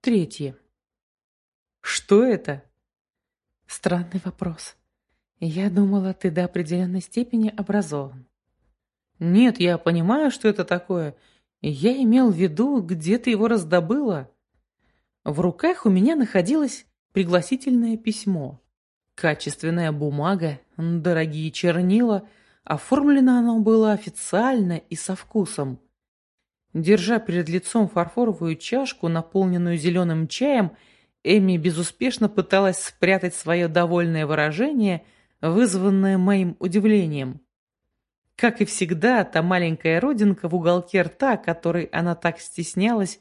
Третье. Что это? Странный вопрос. Я думала, ты до определенной степени образован. Нет, я понимаю, что это такое. Я имел в виду, где ты его раздобыла. В руках у меня находилось пригласительное письмо. Качественная бумага, дорогие чернила. Оформлено оно было официально и со вкусом. Держа перед лицом фарфоровую чашку, наполненную зеленым чаем, Эми безуспешно пыталась спрятать свое довольное выражение, вызванное моим удивлением. Как и всегда, та маленькая родинка в уголке рта, которой она так стеснялась,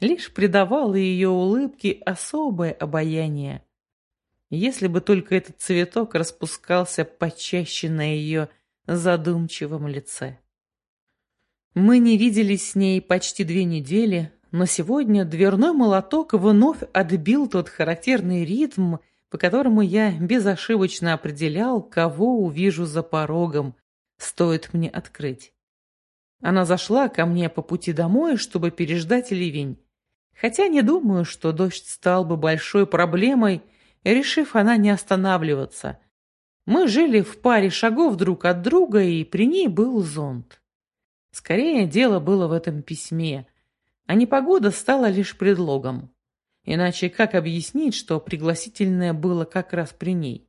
лишь придавала ее улыбке особое обаяние. Если бы только этот цветок распускался почаще на ее задумчивом лице. Мы не виделись с ней почти две недели, но сегодня дверной молоток вновь отбил тот характерный ритм, по которому я безошибочно определял, кого увижу за порогом, стоит мне открыть. Она зашла ко мне по пути домой, чтобы переждать ливень. Хотя не думаю, что дождь стал бы большой проблемой, решив она не останавливаться. Мы жили в паре шагов друг от друга, и при ней был зонт. Скорее, дело было в этом письме, а непогода стала лишь предлогом. Иначе как объяснить, что пригласительное было как раз при ней?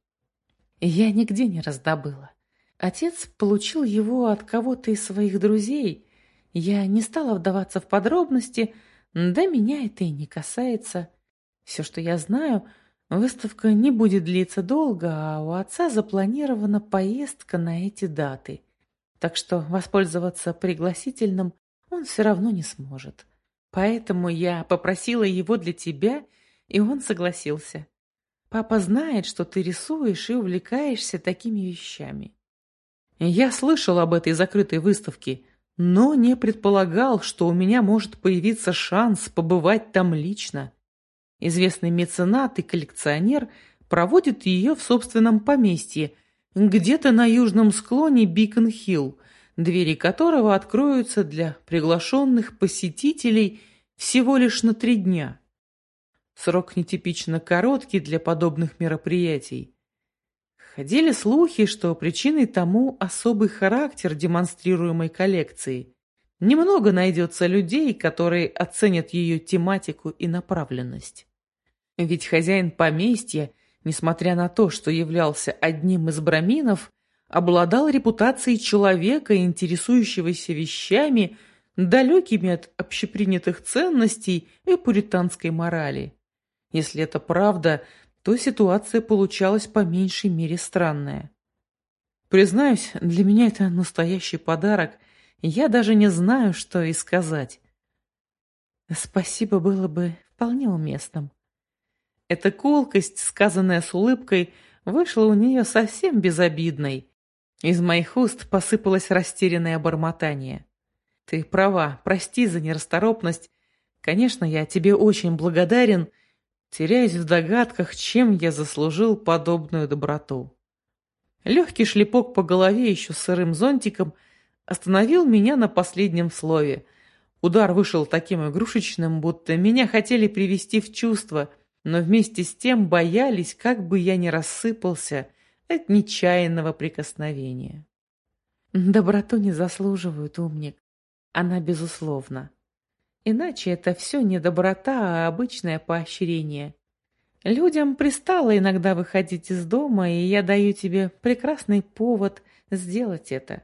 Я нигде не раздобыла. Отец получил его от кого-то из своих друзей. Я не стала вдаваться в подробности, да меня это и не касается. Все, что я знаю, выставка не будет длиться долго, а у отца запланирована поездка на эти даты так что воспользоваться пригласительным он все равно не сможет. Поэтому я попросила его для тебя, и он согласился. Папа знает, что ты рисуешь и увлекаешься такими вещами. Я слышал об этой закрытой выставке, но не предполагал, что у меня может появиться шанс побывать там лично. Известный меценат и коллекционер проводит ее в собственном поместье – где-то на южном склоне Бикон-Хилл, двери которого откроются для приглашенных посетителей всего лишь на три дня. Срок нетипично короткий для подобных мероприятий. Ходили слухи, что причиной тому особый характер демонстрируемой коллекции. Немного найдется людей, которые оценят ее тематику и направленность. Ведь хозяин поместья несмотря на то, что являлся одним из браминов, обладал репутацией человека, интересующегося вещами, далекими от общепринятых ценностей и пуританской морали. Если это правда, то ситуация получалась по меньшей мере странная. Признаюсь, для меня это настоящий подарок, я даже не знаю, что и сказать. Спасибо было бы вполне уместным. Эта колкость, сказанная с улыбкой, вышла у нее совсем безобидной. Из моих уст посыпалось растерянное бормотание. «Ты права, прости за нерасторопность. Конечно, я тебе очень благодарен. Теряюсь в догадках, чем я заслужил подобную доброту». Легкий шлепок по голове еще сырым зонтиком остановил меня на последнем слове. Удар вышел таким игрушечным, будто меня хотели привести в чувство – но вместе с тем боялись, как бы я не рассыпался от нечаянного прикосновения. Доброту не заслуживают, умник. Она безусловно. Иначе это все не доброта, а обычное поощрение. Людям пристало иногда выходить из дома, и я даю тебе прекрасный повод сделать это.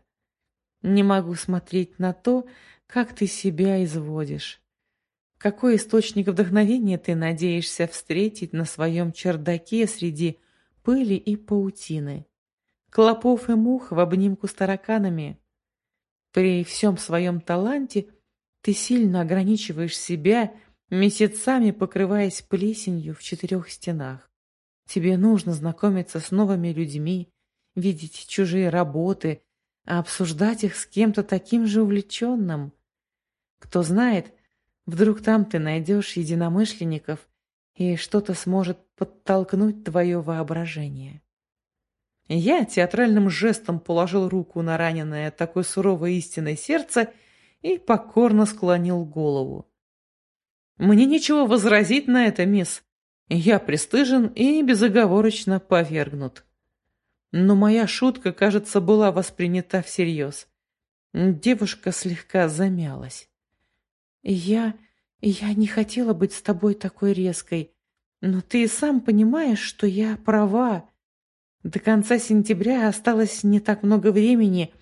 Не могу смотреть на то, как ты себя изводишь. Какой источник вдохновения ты надеешься встретить на своем чердаке среди пыли и паутины? Клопов и мух в обнимку с тараканами? При всем своем таланте ты сильно ограничиваешь себя, месяцами покрываясь плесенью в четырех стенах. Тебе нужно знакомиться с новыми людьми, видеть чужие работы, а обсуждать их с кем-то таким же увлеченным. Кто знает, Вдруг там ты найдешь единомышленников, и что-то сможет подтолкнуть твое воображение. Я театральным жестом положил руку на раненое такой суровой истинной сердце и покорно склонил голову. Мне нечего возразить на это, мисс. Я пристыжен и безоговорочно повергнут. Но моя шутка, кажется, была воспринята всерьез. Девушка слегка замялась. «Я... я не хотела быть с тобой такой резкой, но ты и сам понимаешь, что я права. До конца сентября осталось не так много времени.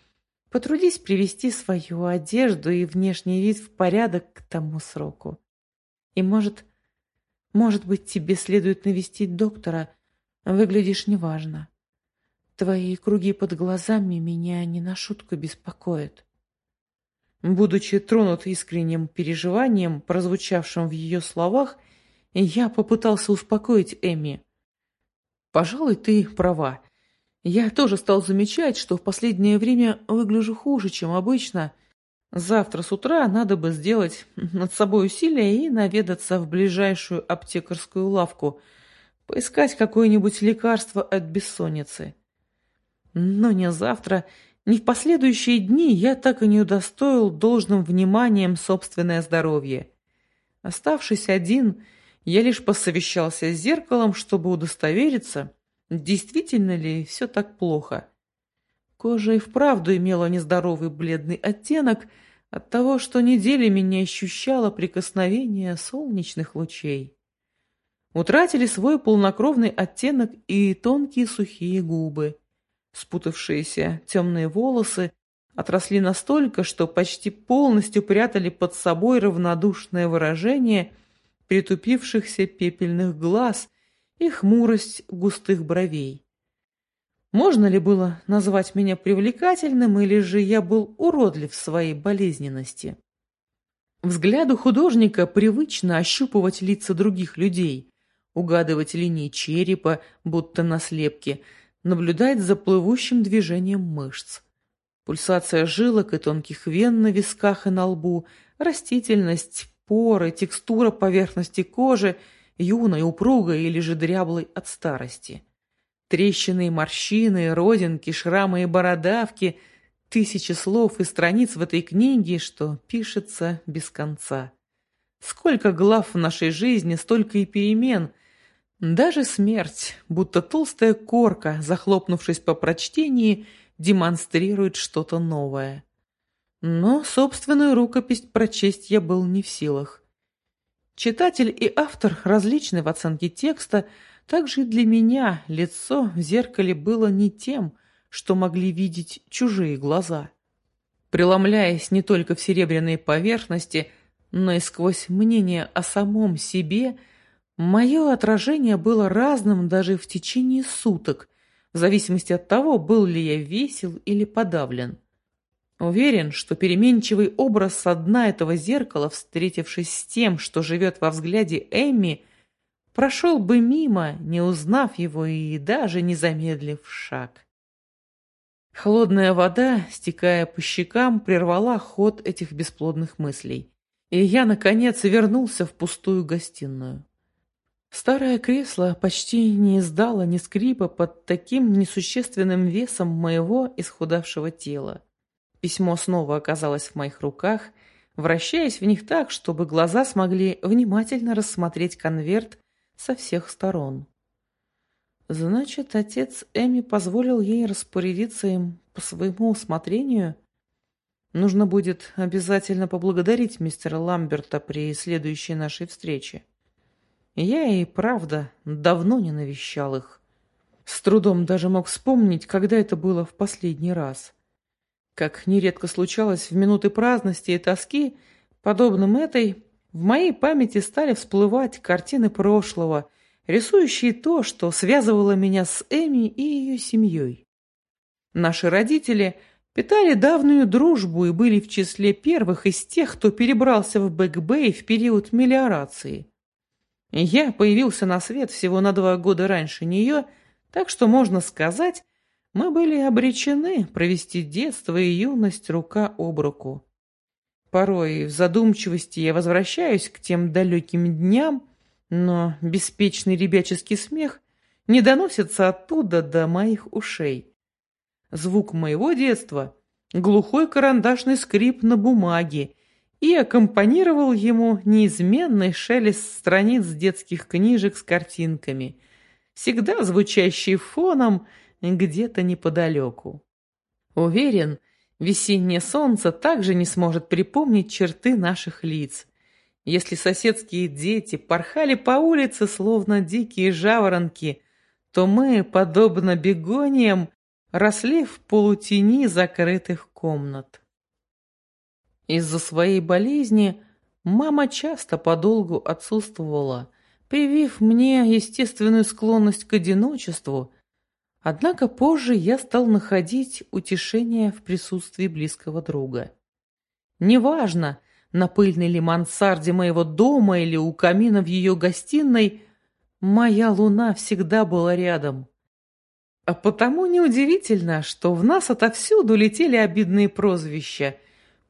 Потрудись привести свою одежду и внешний вид в порядок к тому сроку. И может, может быть, тебе следует навестить доктора. Выглядишь неважно. Твои круги под глазами меня не на шутку беспокоят. Будучи тронут искренним переживанием, прозвучавшим в ее словах, я попытался успокоить Эми. «Пожалуй, ты права. Я тоже стал замечать, что в последнее время выгляжу хуже, чем обычно. Завтра с утра надо бы сделать над собой усилие и наведаться в ближайшую аптекарскую лавку, поискать какое-нибудь лекарство от бессонницы. Но не завтра, ни в последующие дни я так и не удостоил должным вниманием собственное здоровье. Оставшись один, я лишь посовещался с зеркалом, чтобы удостовериться, действительно ли все так плохо. Кожа и вправду имела нездоровый бледный оттенок от того, что неделями не ощущала прикосновения солнечных лучей. Утратили свой полнокровный оттенок и тонкие сухие губы. Спутавшиеся темные волосы отросли настолько, что почти полностью прятали под собой равнодушное выражение притупившихся пепельных глаз и хмурость густых бровей. Можно ли было назвать меня привлекательным, или же я был уродлив в своей болезненности? Взгляду художника привычно ощупывать лица других людей, угадывать линии черепа, будто на слепке – наблюдать за плывущим движением мышц. Пульсация жилок и тонких вен на висках и на лбу, растительность, поры, текстура поверхности кожи, юной, упругой или же дряблой от старости. Трещины и морщины, родинки, шрамы и бородавки, тысячи слов и страниц в этой книге, что пишется без конца. Сколько глав в нашей жизни, столько и перемен, даже смерть, будто толстая корка, захлопнувшись по прочтении, демонстрирует что-то новое. Но собственную рукопись прочесть я был не в силах. Читатель и автор различны в оценке текста, также и для меня лицо в зеркале было не тем, что могли видеть чужие глаза. Преломляясь не только в серебряные поверхности, но и сквозь мнение о самом себе – Мое отражение было разным даже в течение суток, в зависимости от того, был ли я весел или подавлен. Уверен, что переменчивый образ со дна этого зеркала, встретившись с тем, что живет во взгляде Эмми, прошел бы мимо, не узнав его и даже не замедлив шаг. Холодная вода, стекая по щекам, прервала ход этих бесплодных мыслей, и я, наконец, вернулся в пустую гостиную. Старое кресло почти не издало ни скрипа под таким несущественным весом моего исхудавшего тела. Письмо снова оказалось в моих руках, вращаясь в них так, чтобы глаза смогли внимательно рассмотреть конверт со всех сторон. Значит, отец Эми позволил ей распорядиться им по своему усмотрению? Нужно будет обязательно поблагодарить мистера Ламберта при следующей нашей встрече. Я и правда давно не навещал их. С трудом даже мог вспомнить, когда это было в последний раз. Как нередко случалось в минуты праздности и тоски, подобным этой, в моей памяти стали всплывать картины прошлого, рисующие то, что связывало меня с Эми и ее семьей. Наши родители питали давнюю дружбу и были в числе первых из тех, кто перебрался в Бэк-Бэй в период мелиорации. Я появился на свет всего на два года раньше нее, так что, можно сказать, мы были обречены провести детство и юность рука об руку. Порой в задумчивости я возвращаюсь к тем далеким дням, но беспечный ребяческий смех не доносится оттуда до моих ушей. Звук моего детства — глухой карандашный скрип на бумаге и аккомпанировал ему неизменный шелест страниц детских книжек с картинками, всегда звучащий фоном где-то неподалеку. Уверен, весеннее солнце также не сможет припомнить черты наших лиц. Если соседские дети порхали по улице, словно дикие жаворонки, то мы, подобно бегониям, росли в полутени закрытых комнат. Из-за своей болезни мама часто подолгу отсутствовала, привив мне естественную склонность к одиночеству, однако позже я стал находить утешение в присутствии близкого друга. Неважно, на пыльной ли мансарде моего дома или у камина в ее гостиной, моя луна всегда была рядом. А потому неудивительно, что в нас отовсюду летели обидные прозвища,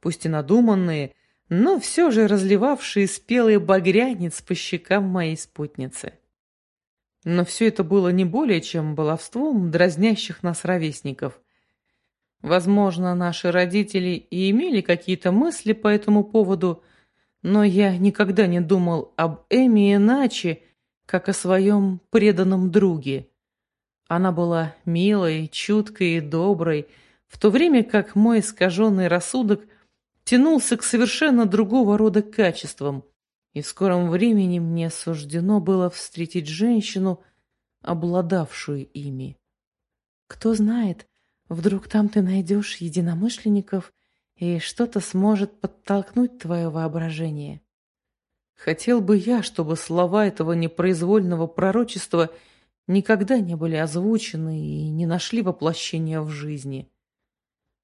пусть и надуманные, но все же разливавшие спелый багрянец по щекам моей спутницы. Но все это было не более чем баловством дразнящих нас ровесников. Возможно, наши родители и имели какие-то мысли по этому поводу, но я никогда не думал об Эми иначе, как о своем преданном друге. Она была милой, чуткой и доброй, в то время как мой искаженный рассудок тянулся к совершенно другого рода качествам, и в скором времени мне суждено было встретить женщину, обладавшую ими. Кто знает, вдруг там ты найдешь единомышленников, и что-то сможет подтолкнуть твое воображение. Хотел бы я, чтобы слова этого непроизвольного пророчества никогда не были озвучены и не нашли воплощения в жизни.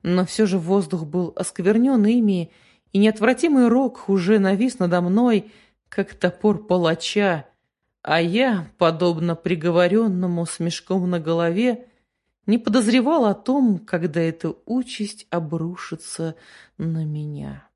Но все же воздух был осквернен ими, и неотвратимый рок уже навис надо мной, как топор палача, а я, подобно приговоренному с мешком на голове, не подозревал о том, когда эта участь обрушится на меня.